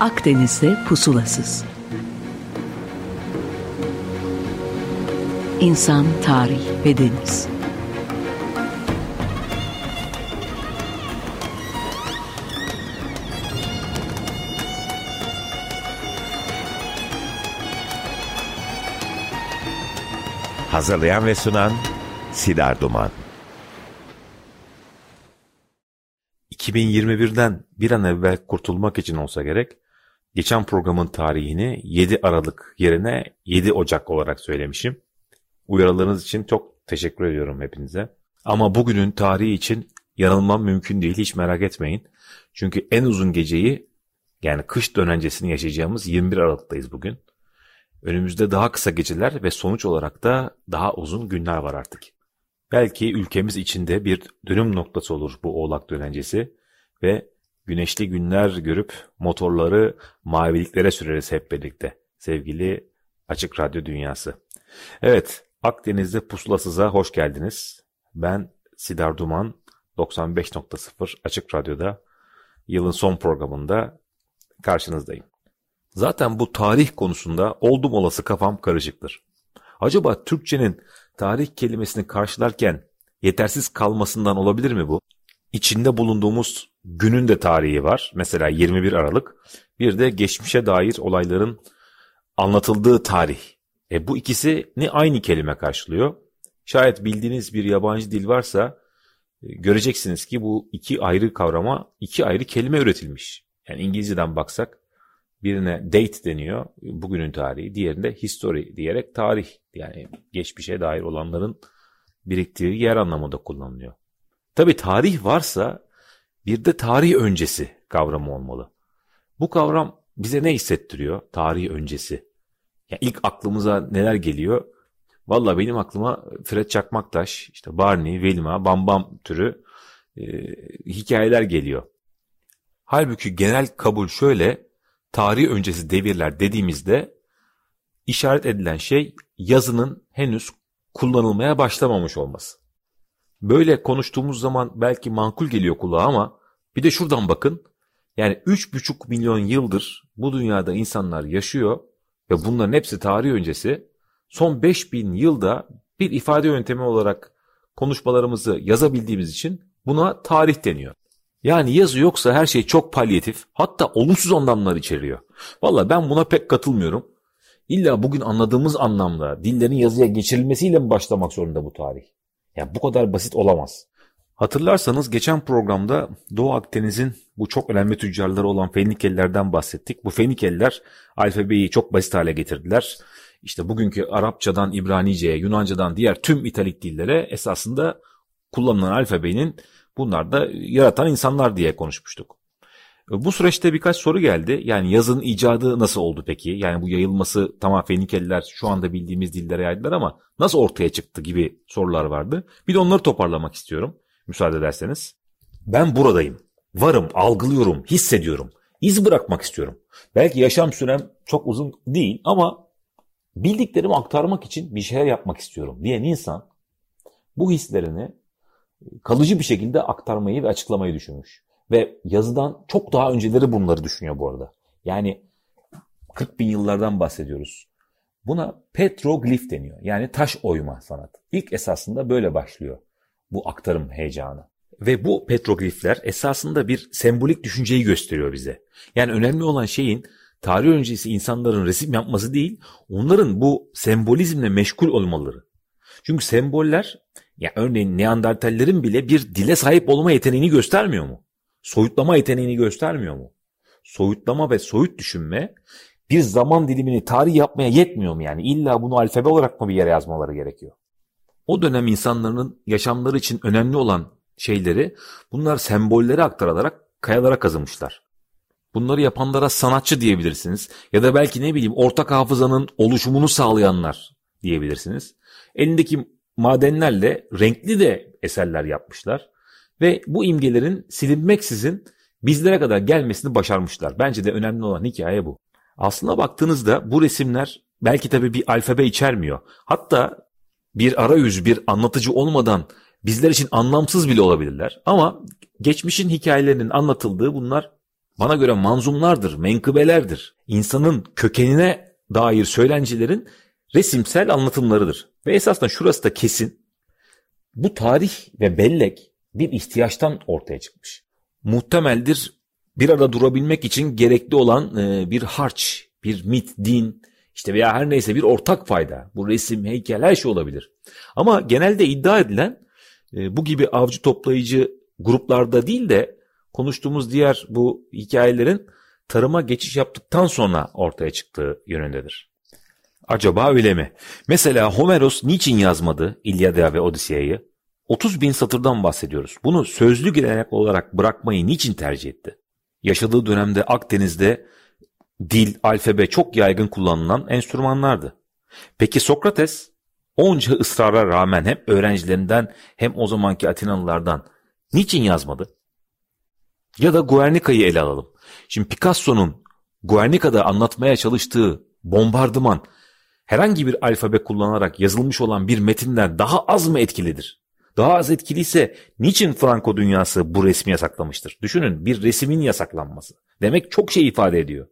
Akdeniz'de pusulasız. İnsan, tarih ve deniz. Hazırlayan ve sunan Sidar Duman. 2021'den bir an evvel kurtulmak için olsa gerek, geçen programın tarihini 7 Aralık yerine 7 Ocak olarak söylemişim. Uyarılarınız için çok teşekkür ediyorum hepinize. Ama bugünün tarihi için yanılmam mümkün değil hiç merak etmeyin. Çünkü en uzun geceyi yani kış dönencesini yaşayacağımız 21 Aralık'tayız bugün. Önümüzde daha kısa geceler ve sonuç olarak da daha uzun günler var artık. Belki ülkemiz içinde bir dönüm noktası olur bu oğlak dönencesi ve güneşli günler görüp motorları maviliklere süreriz hep birlikte sevgili Açık Radyo Dünyası. Evet Akdeniz'de pusulasıza hoş geldiniz. Ben Sidar Duman 95.0 Açık Radyo'da yılın son programında karşınızdayım. Zaten bu tarih konusunda oldum olası kafam karışıktır. Acaba Türkçenin tarih kelimesini karşılarken yetersiz kalmasından olabilir mi bu? İçinde bulunduğumuz günün de tarihi var. Mesela 21 Aralık. Bir de geçmişe dair olayların anlatıldığı tarih. E bu ikisi ne aynı kelime karşılıyor. Şayet bildiğiniz bir yabancı dil varsa e, göreceksiniz ki bu iki ayrı kavrama iki ayrı kelime üretilmiş. Yani İngilizceden baksak Birine date deniyor, bugünün tarihi. Diğerinde history diyerek tarih. Yani geçmişe dair olanların biriktiği yer anlamında kullanılıyor. Tabi tarih varsa bir de tarih öncesi kavramı olmalı. Bu kavram bize ne hissettiriyor? Tarih öncesi. Yani ilk aklımıza neler geliyor? Valla benim aklıma Fred Çakmaktaş, işte Barney, Velma, Bam Bam türü e, hikayeler geliyor. Halbuki genel kabul şöyle, tarih öncesi devirler dediğimizde işaret edilen şey yazının henüz kullanılmaya başlamamış olması. Böyle konuştuğumuz zaman belki mankul geliyor kulağa ama bir de şuradan bakın. Yani 3,5 milyon yıldır bu dünyada insanlar yaşıyor ve bunların hepsi tarih öncesi. Son 5000 yılda bir ifade yöntemi olarak konuşmalarımızı yazabildiğimiz için buna tarih deniyor. Yani yazı yoksa her şey çok palyatif hatta olumsuz anlamlar içeriyor. Valla ben buna pek katılmıyorum. İlla bugün anladığımız anlamda dillerin yazıya geçirilmesiyle mi başlamak zorunda bu tarih? Ya bu kadar basit olamaz. Hatırlarsanız geçen programda Doğu Akdeniz'in bu çok önemli tüccarları olan Fenikelilerden bahsettik. Bu Fenikeliler alfabeyi çok basit hale getirdiler. İşte bugünkü Arapçadan İbranice'ye, Yunancadan diğer tüm İtalik dillere esasında kullanılan alfabenin Bunlar da yaratan insanlar diye konuşmuştuk. Bu süreçte birkaç soru geldi. Yani yazın icadı nasıl oldu peki? Yani bu yayılması tamam Fenikeliler şu anda bildiğimiz dillere yaydılar ama nasıl ortaya çıktı gibi sorular vardı. Bir de onları toparlamak istiyorum. Müsaade ederseniz. Ben buradayım. Varım, algılıyorum, hissediyorum. İz bırakmak istiyorum. Belki yaşam sürem çok uzun değil ama bildiklerimi aktarmak için bir şeyler yapmak istiyorum diyen insan bu hislerini kalıcı bir şekilde aktarmayı ve açıklamayı düşünmüş. Ve yazıdan çok daha önceleri bunları düşünüyor bu arada. Yani 40 bin yıllardan bahsediyoruz. Buna petroglif deniyor. Yani taş oyma sanat. İlk esasında böyle başlıyor bu aktarım heyecanı. Ve bu petroglifler esasında bir sembolik düşünceyi gösteriyor bize. Yani önemli olan şeyin tarih öncesi insanların resim yapması değil, onların bu sembolizmle meşgul olmaları. Çünkü semboller ya örneğin Neandertallerin bile bir dile sahip olma yeteneğini göstermiyor mu? Soyutlama yeteneğini göstermiyor mu? Soyutlama ve soyut düşünme bir zaman dilimini tarih yapmaya yetmiyor mu yani? İlla bunu alfabe olarak mı bir yere yazmaları gerekiyor? O dönem insanların yaşamları için önemli olan şeyleri bunlar sembolleri aktarılarak kayalara kazımışlar. Bunları yapanlara sanatçı diyebilirsiniz ya da belki ne bileyim ortak hafızanın oluşumunu sağlayanlar diyebilirsiniz. Elindeki madenlerle renkli de eserler yapmışlar. Ve bu imgelerin silinmeksizin bizlere kadar gelmesini başarmışlar. Bence de önemli olan hikaye bu. Aslına baktığınızda bu resimler belki tabii bir alfabe içermiyor. Hatta bir arayüz, bir anlatıcı olmadan bizler için anlamsız bile olabilirler. Ama geçmişin hikayelerinin anlatıldığı bunlar bana göre manzumlardır, menkıbelerdir. İnsanın kökenine dair söylencilerin resimsel anlatımlarıdır. Ve esasında şurası da kesin. Bu tarih ve bellek bir ihtiyaçtan ortaya çıkmış. Muhtemeldir bir arada durabilmek için gerekli olan e, bir harç, bir mit, din, işte veya her neyse bir ortak fayda. Bu resim, heykel her şey olabilir. Ama genelde iddia edilen e, bu gibi avcı toplayıcı gruplarda değil de konuştuğumuz diğer bu hikayelerin tarıma geçiş yaptıktan sonra ortaya çıktığı yönündedir. Acaba öyle mi? Mesela Homeros niçin yazmadı İlyada ve Odisea'yı? 30 bin satırdan bahsediyoruz. Bunu sözlü gelenek olarak bırakmayı niçin tercih etti? Yaşadığı dönemde Akdeniz'de dil, alfabe çok yaygın kullanılan enstrümanlardı. Peki Sokrates onca ısrara rağmen hem öğrencilerinden hem o zamanki Atinalılardan niçin yazmadı? Ya da Guernica'yı ele alalım. Şimdi Picasso'nun Guernica'da anlatmaya çalıştığı bombardıman herhangi bir alfabe kullanarak yazılmış olan bir metinden daha az mı etkilidir? Daha az etkiliyse niçin Franco dünyası bu resmi yasaklamıştır? Düşünün bir resimin yasaklanması. Demek çok şey ifade ediyor.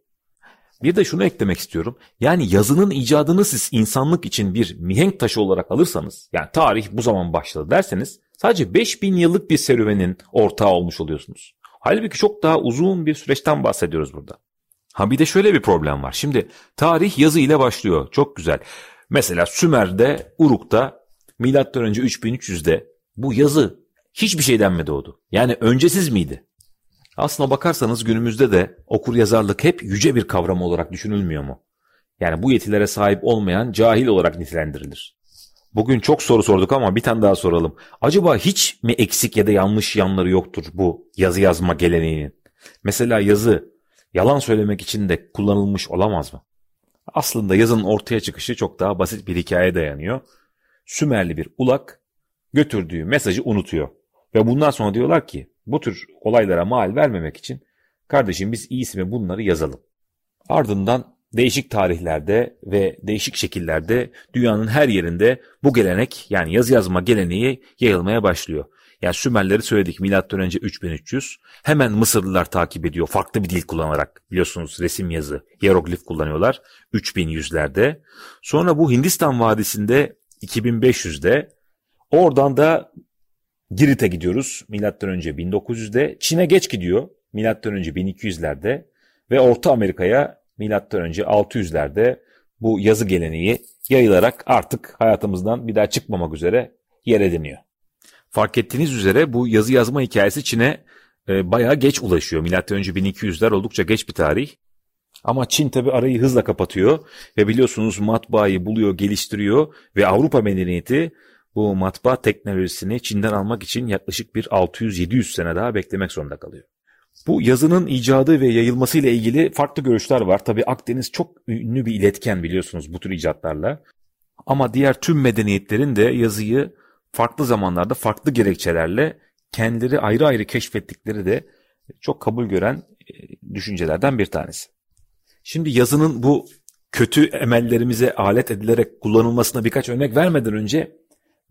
Bir de şunu eklemek istiyorum. Yani yazının icadını siz insanlık için bir mihenk taşı olarak alırsanız, yani tarih bu zaman başladı derseniz sadece 5000 yıllık bir serüvenin ortağı olmuş oluyorsunuz. Halbuki çok daha uzun bir süreçten bahsediyoruz burada. Ha bir de şöyle bir problem var. Şimdi tarih yazı ile başlıyor. Çok güzel. Mesela Sümer'de, Uruk'ta milattan önce 3300'de bu yazı hiçbir şeyden mi doğdu? Yani öncesiz miydi? Aslına bakarsanız günümüzde de okur yazarlık hep yüce bir kavram olarak düşünülmüyor mu? Yani bu yetilere sahip olmayan cahil olarak nitelendirilir. Bugün çok soru sorduk ama bir tane daha soralım. Acaba hiç mi eksik ya da yanlış yanları yoktur bu yazı yazma geleneğinin? Mesela yazı yalan söylemek için de kullanılmış olamaz mı? Aslında yazının ortaya çıkışı çok daha basit bir hikaye dayanıyor. Sümerli bir ulak götürdüğü mesajı unutuyor. Ve bundan sonra diyorlar ki bu tür olaylara mal vermemek için kardeşim biz iyisi mi bunları yazalım. Ardından değişik tarihlerde ve değişik şekillerde dünyanın her yerinde bu gelenek yani yazı yazma geleneği yayılmaya başlıyor. Yani Sümerleri söyledik milattan önce 3300. Hemen Mısırlılar takip ediyor farklı bir dil kullanarak. Biliyorsunuz resim yazı, hieroglif kullanıyorlar 3100'lerde. Sonra bu Hindistan Vadisi'nde 2500'de oradan da Girit'e gidiyoruz milattan önce 1900'de. Çin'e geç gidiyor milattan önce 1200'lerde ve Orta Amerika'ya milattan önce 600'lerde bu yazı geleneği yayılarak artık hayatımızdan bir daha çıkmamak üzere yer ediniyor. Fark ettiğiniz üzere bu yazı yazma hikayesi Çin'e e, bayağı geç ulaşıyor. Milattan önce 1200'ler oldukça geç bir tarih. Ama Çin tabi arayı hızla kapatıyor ve biliyorsunuz matbaayı buluyor, geliştiriyor ve Avrupa medeniyeti bu matbaa teknolojisini Çin'den almak için yaklaşık bir 600-700 sene daha beklemek zorunda kalıyor. Bu yazının icadı ve yayılması ile ilgili farklı görüşler var. Tabi Akdeniz çok ünlü bir iletken biliyorsunuz bu tür icatlarla. Ama diğer tüm medeniyetlerin de yazıyı farklı zamanlarda farklı gerekçelerle kendileri ayrı ayrı keşfettikleri de çok kabul gören e, düşüncelerden bir tanesi. Şimdi yazının bu kötü emellerimize alet edilerek kullanılmasına birkaç örnek vermeden önce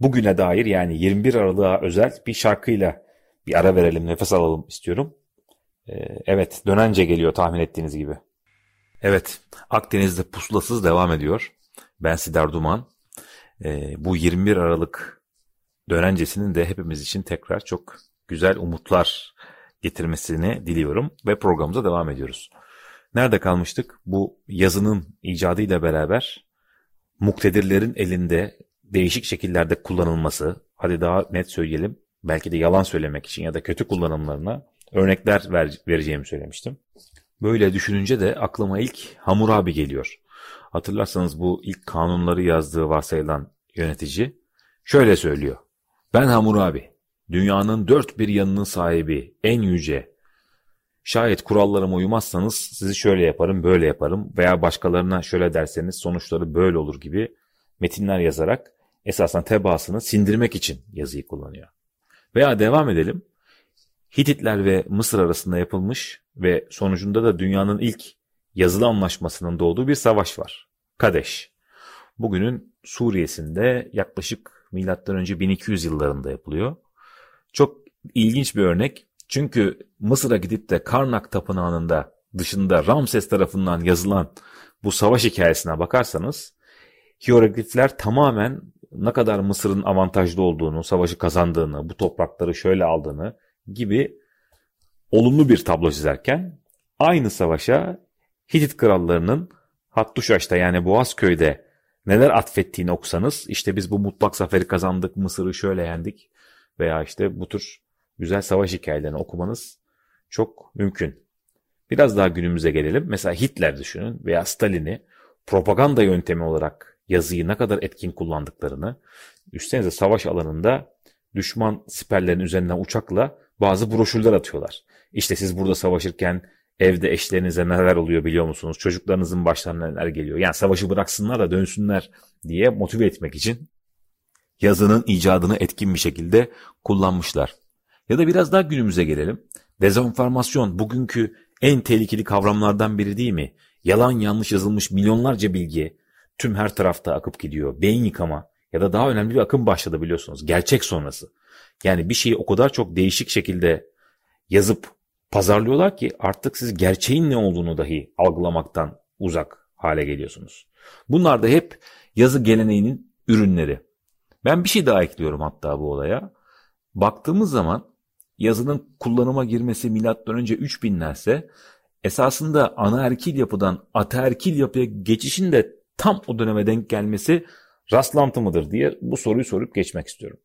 bugüne dair yani 21 Aralık'a özel bir şarkıyla bir ara verelim, nefes alalım istiyorum. Ee, evet, dönence geliyor tahmin ettiğiniz gibi. Evet, Akdeniz'de pusulasız devam ediyor. Ben Sidar Duman. Ee, bu 21 Aralık dönencesinin de hepimiz için tekrar çok güzel umutlar getirmesini diliyorum ve programımıza devam ediyoruz. Nerede kalmıştık? Bu yazının icadıyla beraber muktedirlerin elinde değişik şekillerde kullanılması, hadi daha net söyleyelim, belki de yalan söylemek için ya da kötü kullanımlarına örnekler ver, vereceğimi söylemiştim. Böyle düşününce de aklıma ilk Hammurabi geliyor. Hatırlarsanız bu ilk kanunları yazdığı varsayılan yönetici şöyle söylüyor. Ben Hammurabi, dünyanın dört bir yanının sahibi, en yüce. Şayet kurallarıma uymazsanız sizi şöyle yaparım, böyle yaparım veya başkalarına şöyle derseniz sonuçları böyle olur gibi metinler yazarak esasen tebaasını sindirmek için yazıyı kullanıyor. Veya devam edelim. Hititler ve Mısır arasında yapılmış ve sonucunda da dünyanın ilk yazılı anlaşmasının doğduğu bir savaş var. Kadeş. Bugünün Suriye'sinde yaklaşık milattan önce 1200 yıllarında yapılıyor. Çok ilginç bir örnek. Çünkü Mısır'a gidip de Karnak Tapınağı'nda dışında Ramses tarafından yazılan bu savaş hikayesine bakarsanız hieroglifler tamamen ne kadar Mısır'ın avantajlı olduğunu, savaşı kazandığını, bu toprakları şöyle aldığını gibi olumlu bir tablo çizerken aynı savaşa Hitit krallarının Hattuşaş'ta yani Boğazköy'de neler atfettiğini okusanız işte biz bu mutlak zaferi kazandık, Mısır'ı şöyle yendik veya işte bu tür güzel savaş hikayelerini okumanız çok mümkün. Biraz daha günümüze gelelim. Mesela Hitler düşünün veya Stalin'i propaganda yöntemi olarak yazıyı ne kadar etkin kullandıklarını, üstenize savaş alanında düşman siperlerin üzerinden uçakla bazı broşürler atıyorlar. İşte siz burada savaşırken evde eşlerinize neler oluyor biliyor musunuz? Çocuklarınızın başlarına neler geliyor? Yani savaşı bıraksınlar da dönsünler diye motive etmek için yazının icadını etkin bir şekilde kullanmışlar. Ya da biraz daha günümüze gelelim. Dezenformasyon bugünkü en tehlikeli kavramlardan biri değil mi? Yalan yanlış yazılmış milyonlarca bilgi tüm her tarafta akıp gidiyor. Beyin yıkama ya da daha önemli bir akım başladı biliyorsunuz. Gerçek sonrası. Yani bir şeyi o kadar çok değişik şekilde yazıp pazarlıyorlar ki artık siz gerçeğin ne olduğunu dahi algılamaktan uzak hale geliyorsunuz. Bunlar da hep yazı geleneğinin ürünleri. Ben bir şey daha ekliyorum hatta bu olaya. Baktığımız zaman yazının kullanıma girmesi milattan önce 3000'lerse esasında anaerkil yapıdan ataerkil yapıya geçişin de tam o döneme denk gelmesi rastlantı mıdır diye bu soruyu sorup geçmek istiyorum.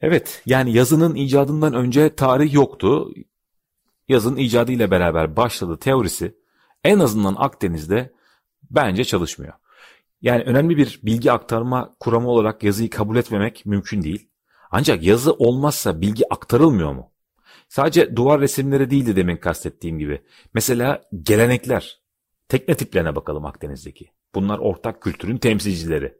Evet yani yazının icadından önce tarih yoktu. Yazın icadı ile beraber başladı teorisi en azından Akdeniz'de bence çalışmıyor. Yani önemli bir bilgi aktarma kuramı olarak yazıyı kabul etmemek mümkün değil. Ancak yazı olmazsa bilgi aktarılmıyor mu? Sadece duvar resimleri değildi demin kastettiğim gibi. Mesela gelenekler. Tekne tiplerine bakalım Akdeniz'deki. Bunlar ortak kültürün temsilcileri.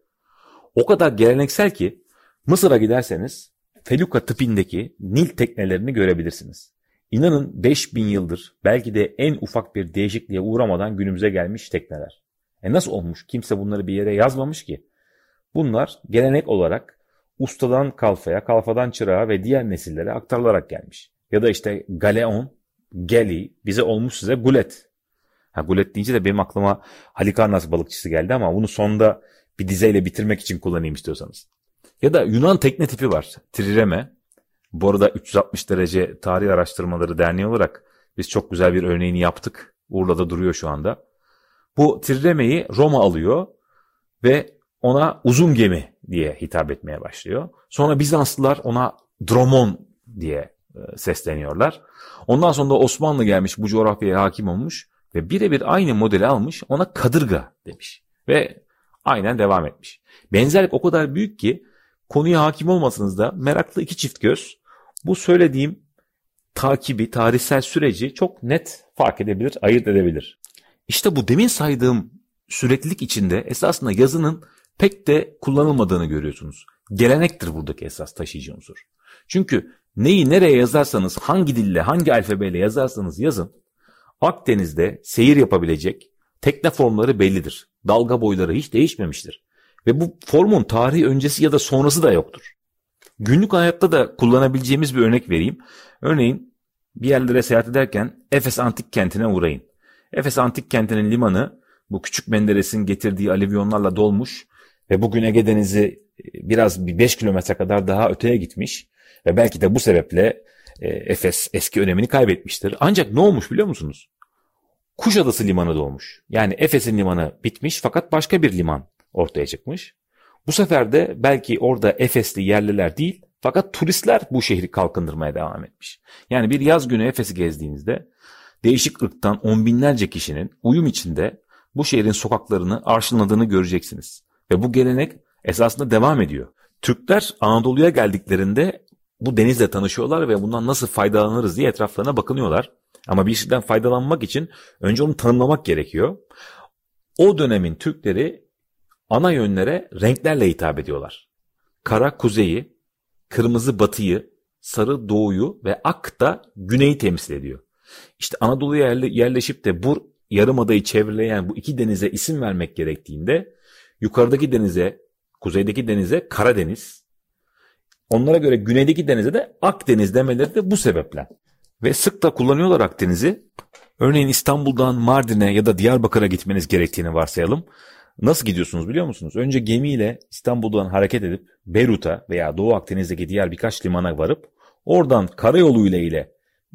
O kadar geleneksel ki Mısır'a giderseniz Feluka tipindeki Nil teknelerini görebilirsiniz. İnanın 5000 yıldır belki de en ufak bir değişikliğe uğramadan günümüze gelmiş tekneler. E nasıl olmuş? Kimse bunları bir yere yazmamış ki. Bunlar gelenek olarak ustadan kalfaya, kalfadan çırağa ve diğer nesillere aktarılarak gelmiş. Ya da işte galeon, geli, bize olmuş size gulet. Ha, gulet deyince de benim aklıma Halikarnas balıkçısı geldi ama bunu sonda bir dizeyle bitirmek için kullanayım istiyorsanız. Ya da Yunan tekne tipi var. Trireme. Bu arada 360 derece tarih araştırmaları derneği olarak biz çok güzel bir örneğini yaptık. Urla'da duruyor şu anda. Bu Trireme'yi Roma alıyor ve ona uzun gemi diye hitap etmeye başlıyor. Sonra Bizanslılar ona Dromon diye e, sesleniyorlar. Ondan sonra da Osmanlı gelmiş bu coğrafyaya hakim olmuş ve birebir aynı modeli almış ona kadırga demiş. Ve aynen devam etmiş. Benzerlik o kadar büyük ki konuya hakim olmasanız da meraklı iki çift göz bu söylediğim takibi, tarihsel süreci çok net fark edebilir, ayırt edebilir. İşte bu demin saydığım süreklilik içinde esasında yazının pek de kullanılmadığını görüyorsunuz. Gelenektir buradaki esas taşıyıcı unsur. Çünkü neyi nereye yazarsanız, hangi dille, hangi alfabeyle yazarsanız yazın, Akdeniz'de seyir yapabilecek tekne formları bellidir. Dalga boyları hiç değişmemiştir. Ve bu formun tarihi öncesi ya da sonrası da yoktur. Günlük hayatta da kullanabileceğimiz bir örnek vereyim. Örneğin bir yerlere seyahat ederken Efes Antik Kenti'ne uğrayın. Efes Antik Kenti'nin limanı bu küçük Menderes'in getirdiği alivyonlarla dolmuş ve bugün Ege Denizi e, biraz bir 5 kilometre kadar daha öteye gitmiş ve belki de bu sebeple e, Efes eski önemini kaybetmiştir. Ancak ne olmuş biliyor musunuz? Kuşadası limanı doğmuş. Yani Efes'in limanı bitmiş fakat başka bir liman ortaya çıkmış. Bu sefer de belki orada Efesli yerliler değil fakat turistler bu şehri kalkındırmaya devam etmiş. Yani bir yaz günü Efes'i gezdiğinizde değişik ırktan on binlerce kişinin uyum içinde bu şehrin sokaklarını arşınladığını göreceksiniz. Ve bu gelenek esasında devam ediyor. Türkler Anadolu'ya geldiklerinde bu denizle tanışıyorlar ve bundan nasıl faydalanırız diye etraflarına bakınıyorlar. Ama bir şeyden faydalanmak için önce onu tanımlamak gerekiyor. O dönemin Türkleri ana yönlere renklerle hitap ediyorlar. Kara kuzeyi, kırmızı batıyı, sarı doğuyu ve ak da güneyi temsil ediyor. İşte Anadolu'ya yerleşip de bu yarımadayı çevreleyen bu iki denize isim vermek gerektiğinde yukarıdaki denize, kuzeydeki denize Karadeniz, onlara göre güneydeki denize de Akdeniz demeleri de bu sebeple. Ve sık da kullanıyorlar Akdeniz'i. Örneğin İstanbul'dan Mardin'e ya da Diyarbakır'a gitmeniz gerektiğini varsayalım. Nasıl gidiyorsunuz biliyor musunuz? Önce gemiyle İstanbul'dan hareket edip Beyrut'a veya Doğu Akdeniz'deki diğer birkaç limana varıp oradan karayoluyla ile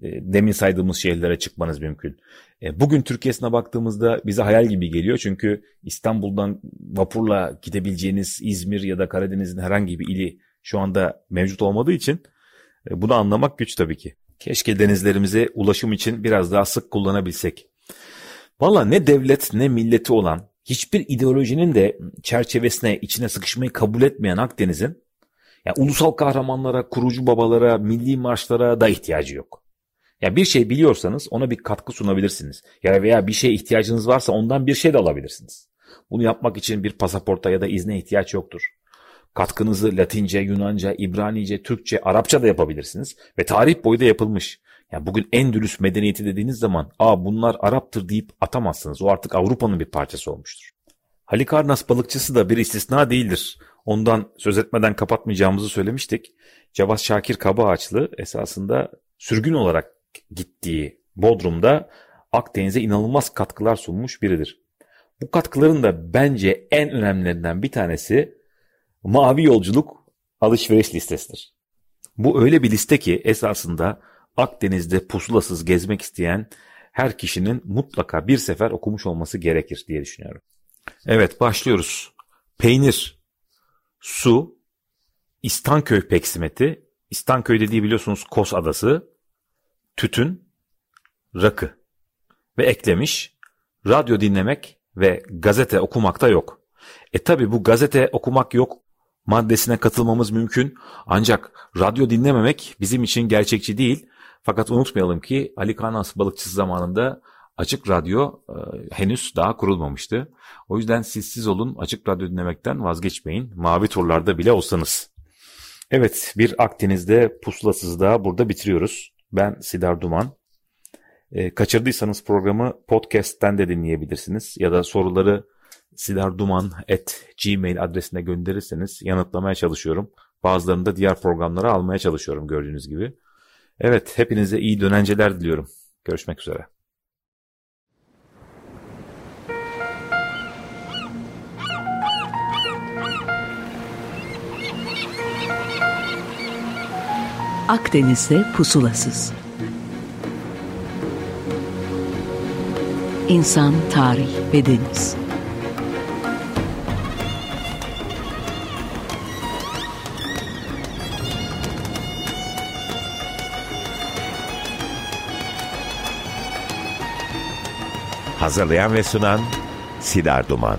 e, demin saydığımız şehirlere çıkmanız mümkün. E, bugün Türkiye'sine baktığımızda bize hayal gibi geliyor. Çünkü İstanbul'dan vapurla gidebileceğiniz İzmir ya da Karadeniz'in herhangi bir ili şu anda mevcut olmadığı için e, bunu anlamak güç tabii ki. Keşke denizlerimize ulaşım için biraz daha sık kullanabilsek. Valla ne devlet ne milleti olan hiçbir ideolojinin de çerçevesine içine sıkışmayı kabul etmeyen Akdeniz'in yani ulusal kahramanlara, kurucu babalara, milli marşlara da ihtiyacı yok. Ya bir şey biliyorsanız ona bir katkı sunabilirsiniz. Ya veya bir şeye ihtiyacınız varsa ondan bir şey de alabilirsiniz. Bunu yapmak için bir pasaporta ya da izne ihtiyaç yoktur. Katkınızı Latince, Yunanca, İbranice, Türkçe, Arapça da yapabilirsiniz ve tarih boyu da yapılmış. Yani bugün Endülüs medeniyeti dediğiniz zaman aa bunlar Arap'tır deyip atamazsınız. O artık Avrupa'nın bir parçası olmuştur. Halikarnas balıkçısı da bir istisna değildir. Ondan söz etmeden kapatmayacağımızı söylemiştik. Cevat Şakir Kabaağaçlı esasında sürgün olarak gittiği Bodrum'da Akdeniz'e inanılmaz katkılar sunmuş biridir. Bu katkıların da bence en önemlilerinden bir tanesi Mavi Yolculuk alışveriş listesidir. Bu öyle bir liste ki esasında Akdeniz'de pusulasız gezmek isteyen her kişinin mutlaka bir sefer okumuş olması gerekir diye düşünüyorum. Evet başlıyoruz. Peynir, su, İstanköy peksimeti, İstanköy dediği biliyorsunuz Kos Adası, tütün, rakı ve eklemiş radyo dinlemek ve gazete okumakta yok. E tabi bu gazete okumak yok maddesine katılmamız mümkün ancak radyo dinlememek bizim için gerçekçi değil. Fakat unutmayalım ki Ali Kanas balıkçısı zamanında Açık Radyo e, henüz daha kurulmamıştı. O yüzden siz siz olun açık radyo dinlemekten vazgeçmeyin. Mavi turlarda bile olsanız. Evet bir Akdeniz'de pusulasızda burada bitiriyoruz. Ben Sidar Duman. E, kaçırdıysanız programı podcast'ten de dinleyebilirsiniz. Ya da soruları sidarduman.gmail adresine gönderirseniz yanıtlamaya çalışıyorum. Bazılarını da diğer programlara almaya çalışıyorum gördüğünüz gibi. Evet hepinize iyi dönenceler diliyorum. Görüşmek üzere. Akdeniz'de pusulasız. İnsan, tarih ve deniz. Hazırlayan ve sunan Sidar Duman